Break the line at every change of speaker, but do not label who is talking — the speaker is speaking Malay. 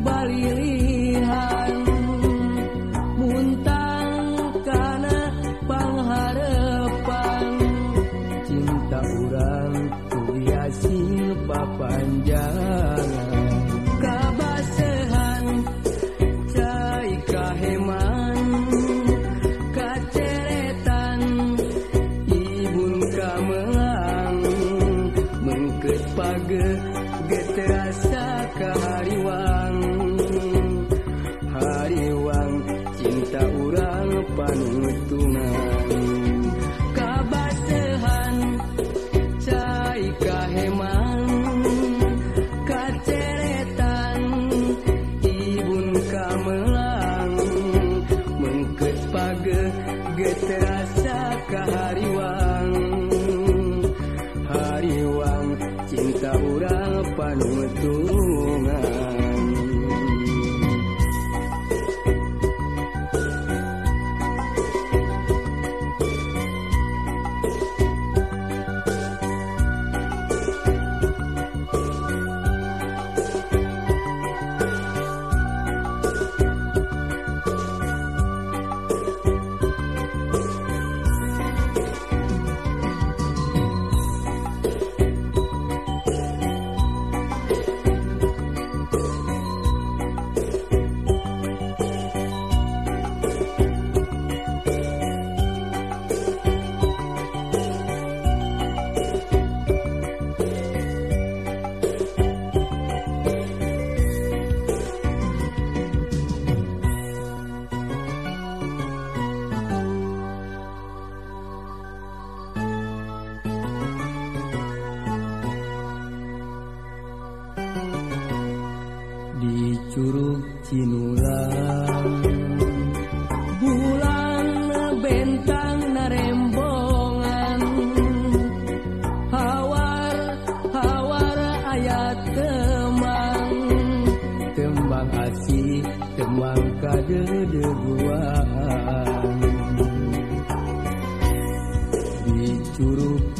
balilihan muntang kana pangharepan cinta urang tu biasi papanjang kabasehan cai kaheman kaceretan ibun kamelang. Get the ice cinta orang panutungan kabasehan cai kaheman kaceretan ibun kamelang mengket page geterasa kahariwang hariwang cinta orang panutungan sinulang bulan bentang narembongan. Hawar hawar ayat temang tembang asih tembang kadedeguan. Di curug